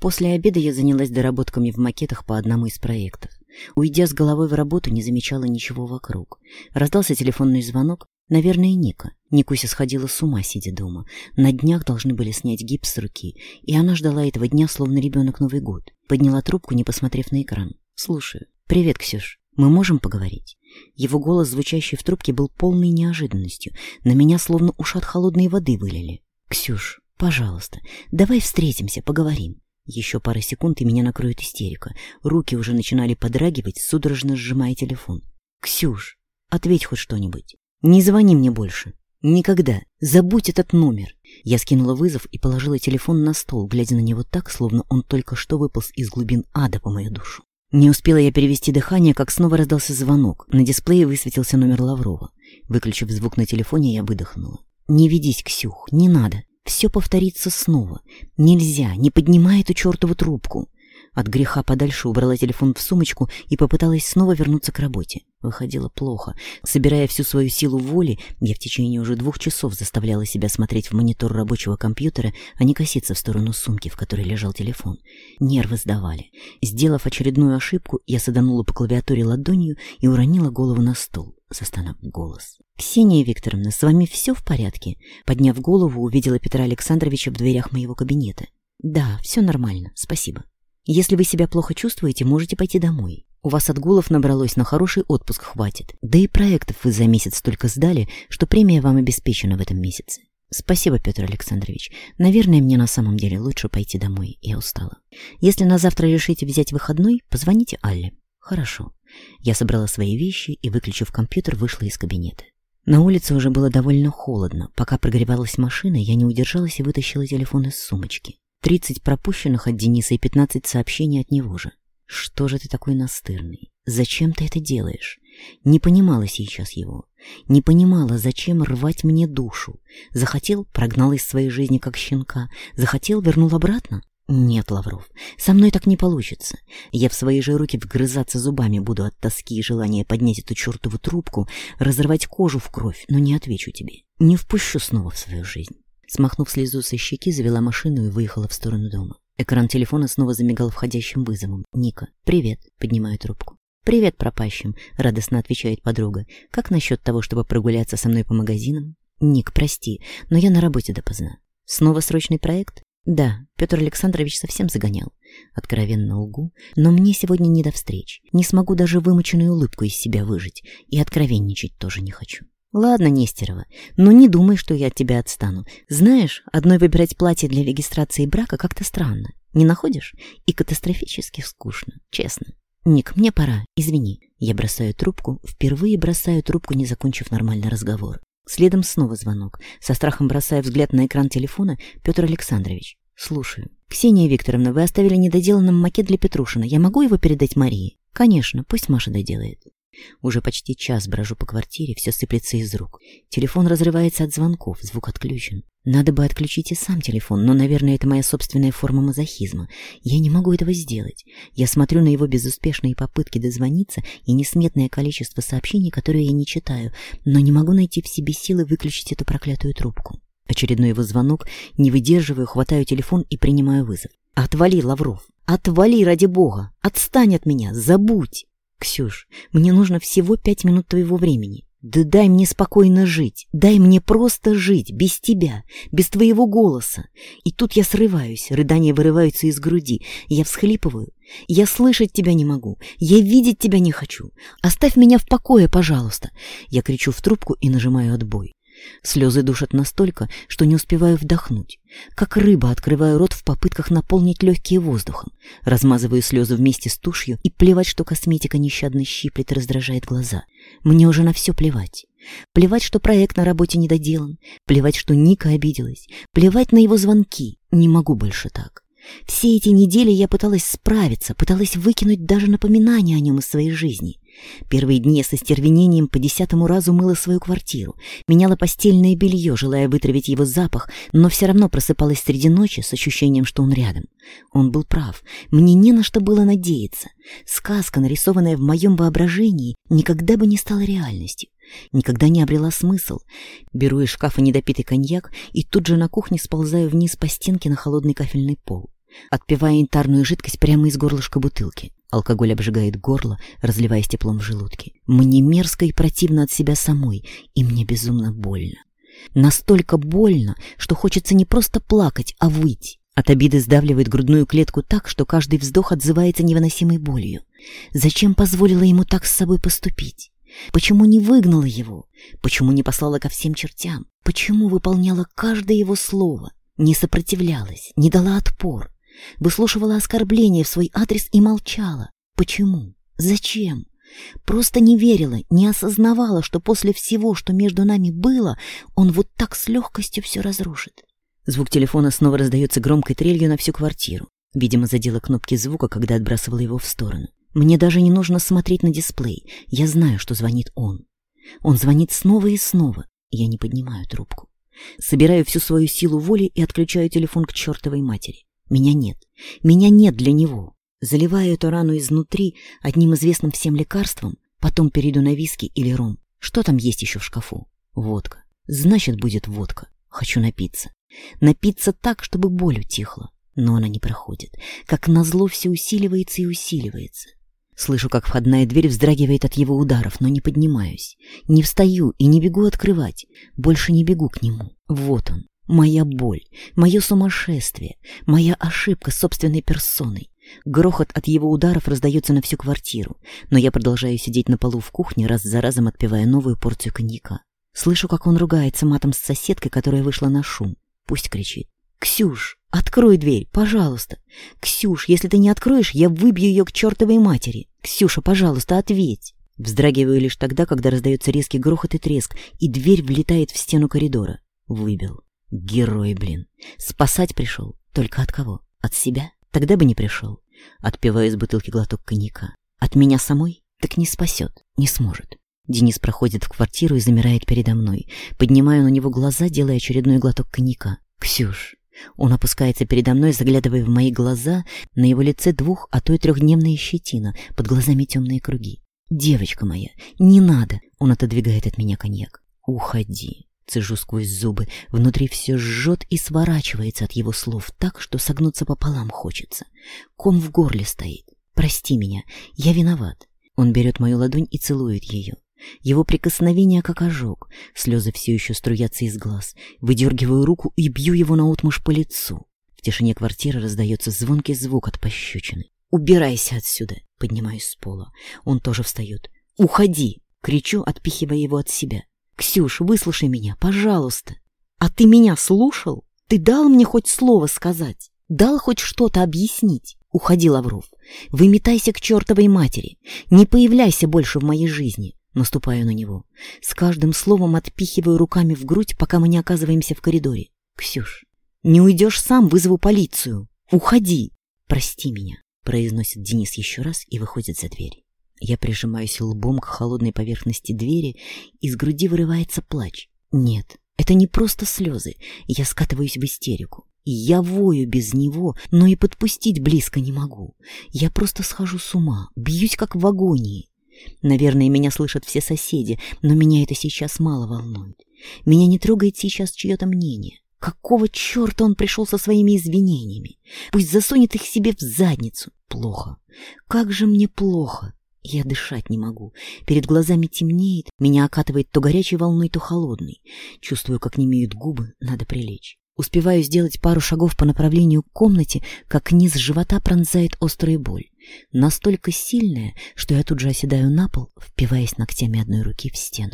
После обеда я занялась доработками в макетах по одному из проектов. Уйдя с головой в работу, не замечала ничего вокруг. Раздался телефонный звонок, наверное, Ника. Никуся сходила с ума, сидя дома. На днях должны были снять гипс с руки, и она ждала этого дня, словно ребенок Новый год. Подняла трубку, не посмотрев на экран. «Слушаю. Привет, Ксюш. Мы можем поговорить?» Его голос, звучащий в трубке, был полной неожиданностью. На меня словно ушат холодной воды вылили. «Ксюш, пожалуйста, давай встретимся, поговорим. Еще пара секунд, и меня накроет истерика. Руки уже начинали подрагивать, судорожно сжимая телефон. «Ксюш, ответь хоть что-нибудь. Не звони мне больше. Никогда. Забудь этот номер». Я скинула вызов и положила телефон на стол, глядя на него так, словно он только что выполз из глубин ада по мою душу. Не успела я перевести дыхание, как снова раздался звонок. На дисплее высветился номер Лаврова. Выключив звук на телефоне, я выдохнула. «Не ведись, Ксюх, не надо. Все повторится снова. Нельзя, не поднимай эту чертову трубку. От греха подальше убрала телефон в сумочку и попыталась снова вернуться к работе. Выходило плохо. Собирая всю свою силу воли, я в течение уже двух часов заставляла себя смотреть в монитор рабочего компьютера, а не коситься в сторону сумки, в которой лежал телефон. Нервы сдавали. Сделав очередную ошибку, я саданула по клавиатуре ладонью и уронила голову на стол застонал голос. «Ксения Викторовна, с вами все в порядке?» Подняв голову, увидела Петра Александровича в дверях моего кабинета. «Да, все нормально, спасибо. Если вы себя плохо чувствуете, можете пойти домой. У вас отгулов набралось, на хороший отпуск хватит. Да и проектов вы за месяц столько сдали, что премия вам обеспечена в этом месяце. Спасибо, Петр Александрович. Наверное, мне на самом деле лучше пойти домой. Я устала. Если на завтра решите взять выходной, позвоните Алле. Хорошо. Я собрала свои вещи и, выключив компьютер, вышла из кабинета. На улице уже было довольно холодно. Пока прогревалась машина, я не удержалась и вытащила телефон из сумочки. 30 пропущенных от Дениса и 15 сообщений от него же. Что же ты такой настырный? Зачем ты это делаешь? Не понимала сейчас его. Не понимала, зачем рвать мне душу. Захотел, прогнал из своей жизни как щенка. Захотел, вернул обратно. «Нет, Лавров, со мной так не получится. Я в свои же руки вгрызаться зубами буду от тоски и желания поднять эту чертову трубку, разорвать кожу в кровь, но не отвечу тебе. Не впущу снова в свою жизнь». Смахнув слезу со щеки, завела машину и выехала в сторону дома. Экран телефона снова замигал входящим вызовом. «Ника, привет», — поднимаю трубку. «Привет пропащим», — радостно отвечает подруга. «Как насчет того, чтобы прогуляться со мной по магазинам?» «Ник, прости, но я на работе допоздна». «Снова срочный проект?» Да, Петр Александрович совсем загонял. Откровенно лгу, но мне сегодня не до встреч. Не смогу даже вымоченную улыбку из себя выжить. И откровенничать тоже не хочу. Ладно, Нестерова, но не думай, что я от тебя отстану. Знаешь, одной выбирать платье для регистрации брака как-то странно. Не находишь? И катастрофически скучно, честно. Ник, мне пора, извини. Я бросаю трубку, впервые бросаю трубку, не закончив нормально разговор. Следом снова звонок. Со страхом бросая взгляд на экран телефона, Петр Александрович. «Слушаю. Ксения Викторовна, вы оставили недоделанным макет для Петрушина. Я могу его передать Марии?» «Конечно, пусть Маша доделает». Уже почти час брожу по квартире, все сыплется из рук. Телефон разрывается от звонков, звук отключен. Надо бы отключить и сам телефон, но, наверное, это моя собственная форма мазохизма. Я не могу этого сделать. Я смотрю на его безуспешные попытки дозвониться и несметное количество сообщений, которые я не читаю, но не могу найти в себе силы выключить эту проклятую трубку. Очередной его звонок, не выдерживаю, хватаю телефон и принимаю вызов. «Отвали, Лавров! Отвали, ради бога! Отстань от меня! Забудь!» «Ксюш, мне нужно всего пять минут твоего времени. Да дай мне спокойно жить, дай мне просто жить, без тебя, без твоего голоса. И тут я срываюсь, рыдания вырываются из груди, я всхлипываю. Я слышать тебя не могу, я видеть тебя не хочу. Оставь меня в покое, пожалуйста. Я кричу в трубку и нажимаю отбой. Слезы душат настолько, что не успеваю вдохнуть. Как рыба открываю рот в попытках наполнить легкие воздухом. Размазываю слезы вместе с тушью и плевать, что косметика нещадно щиплет и раздражает глаза. Мне уже на все плевать. Плевать, что проект на работе не доделан. Плевать, что Ника обиделась. Плевать на его звонки. Не могу больше так. Все эти недели я пыталась справиться, пыталась выкинуть даже напоминания о нем из своей жизни. Первые дни я со стервенением по десятому разу мыла свою квартиру, меняла постельное белье, желая вытравить его запах, но все равно просыпалась среди ночи с ощущением, что он рядом. Он был прав. Мне не на что было надеяться. Сказка, нарисованная в моем воображении, никогда бы не стала реальностью. Никогда не обрела смысл. Беру из шкафа недопитый коньяк и тут же на кухне сползаю вниз по стенке на холодный кафельный пол отпивая янтарную жидкость прямо из горлышка бутылки. Алкоголь обжигает горло, разливаясь теплом в желудке. Мне мерзко и противно от себя самой, и мне безумно больно. Настолько больно, что хочется не просто плакать, а выйти. От обиды сдавливает грудную клетку так, что каждый вздох отзывается невыносимой болью. Зачем позволила ему так с собой поступить? Почему не выгнала его? Почему не послала ко всем чертям? Почему выполняла каждое его слово? Не сопротивлялась, не дала отпор? Выслушивала оскорбления в свой адрес и молчала. Почему? Зачем? Просто не верила, не осознавала, что после всего, что между нами было, он вот так с легкостью все разрушит. Звук телефона снова раздается громкой трелью на всю квартиру. Видимо, задела кнопки звука, когда отбрасывала его в сторону. Мне даже не нужно смотреть на дисплей. Я знаю, что звонит он. Он звонит снова и снова. Я не поднимаю трубку. Собираю всю свою силу воли и отключаю телефон к чертовой матери. Меня нет. Меня нет для него. Заливаю эту рану изнутри одним известным всем лекарством, потом перейду на виски или ром. Что там есть еще в шкафу? Водка. Значит, будет водка. Хочу напиться. Напиться так, чтобы боль утихла. Но она не проходит. Как назло все усиливается и усиливается. Слышу, как входная дверь вздрагивает от его ударов, но не поднимаюсь. Не встаю и не бегу открывать. Больше не бегу к нему. Вот он, Моя боль, мое сумасшествие, моя ошибка с собственной персоной. Грохот от его ударов раздается на всю квартиру, но я продолжаю сидеть на полу в кухне, раз за разом отпивая новую порцию коньяка. Слышу, как он ругается матом с соседкой, которая вышла на шум. Пусть кричит. «Ксюш, открой дверь, пожалуйста! Ксюш, если ты не откроешь, я выбью ее к чертовой матери! Ксюша, пожалуйста, ответь!» Вздрагиваю лишь тогда, когда раздается резкий грохот и треск, и дверь влетает в стену коридора. Выбил. Герой, блин. Спасать пришел. Только от кого? От себя? Тогда бы не пришел. Отпивая из бутылки глоток коньяка. От меня самой? Так не спасет. Не сможет. Денис проходит в квартиру и замирает передо мной. Поднимаю на него глаза, делая очередной глоток коньяка. «Ксюш!» Он опускается передо мной, заглядывая в мои глаза. На его лице двух, а то и трехдневная щетина, под глазами темные круги. «Девочка моя, не надо!» Он отодвигает от меня коньяк. «Уходи!» цежу сквозь зубы. Внутри все жжет и сворачивается от его слов так, что согнуться пополам хочется. Ком в горле стоит. «Прости меня, я виноват». Он берет мою ладонь и целует ее. Его прикосновение как ожог, слезы все еще струятся из глаз. Выдергиваю руку и бью его наотмашь по лицу. В тишине квартиры раздается звонкий звук от пощечины. «Убирайся отсюда!» Поднимаюсь с пола. Он тоже встает. «Уходи!» Кричу, отпихивая его от себя. Ксюш, выслушай меня, пожалуйста. А ты меня слушал? Ты дал мне хоть слово сказать? Дал хоть что-то объяснить? Уходи, Лавров. Выметайся к чертовой матери. Не появляйся больше в моей жизни. Наступаю на него. С каждым словом отпихиваю руками в грудь, пока мы не оказываемся в коридоре. Ксюш, не уйдешь сам, вызову полицию. Уходи. Прости меня, произносит Денис еще раз и выходит за дверь. Я прижимаюсь лбом к холодной поверхности двери, из груди вырывается плач. Нет, это не просто слезы, я скатываюсь в истерику. Я вою без него, но и подпустить близко не могу. Я просто схожу с ума, бьюсь как в агонии. Наверное, меня слышат все соседи, но меня это сейчас мало волнует. Меня не трогает сейчас чье-то мнение. Какого черта он пришел со своими извинениями? Пусть засунет их себе в задницу. Плохо. Как же мне плохо. Я дышать не могу. Перед глазами темнеет, меня окатывает то горячей волной, то холодной. Чувствую, как немеют губы, надо прилечь. Успеваю сделать пару шагов по направлению к комнате, как низ живота пронзает острая боль. Настолько сильная, что я тут же оседаю на пол, впиваясь ногтями одной руки в стену.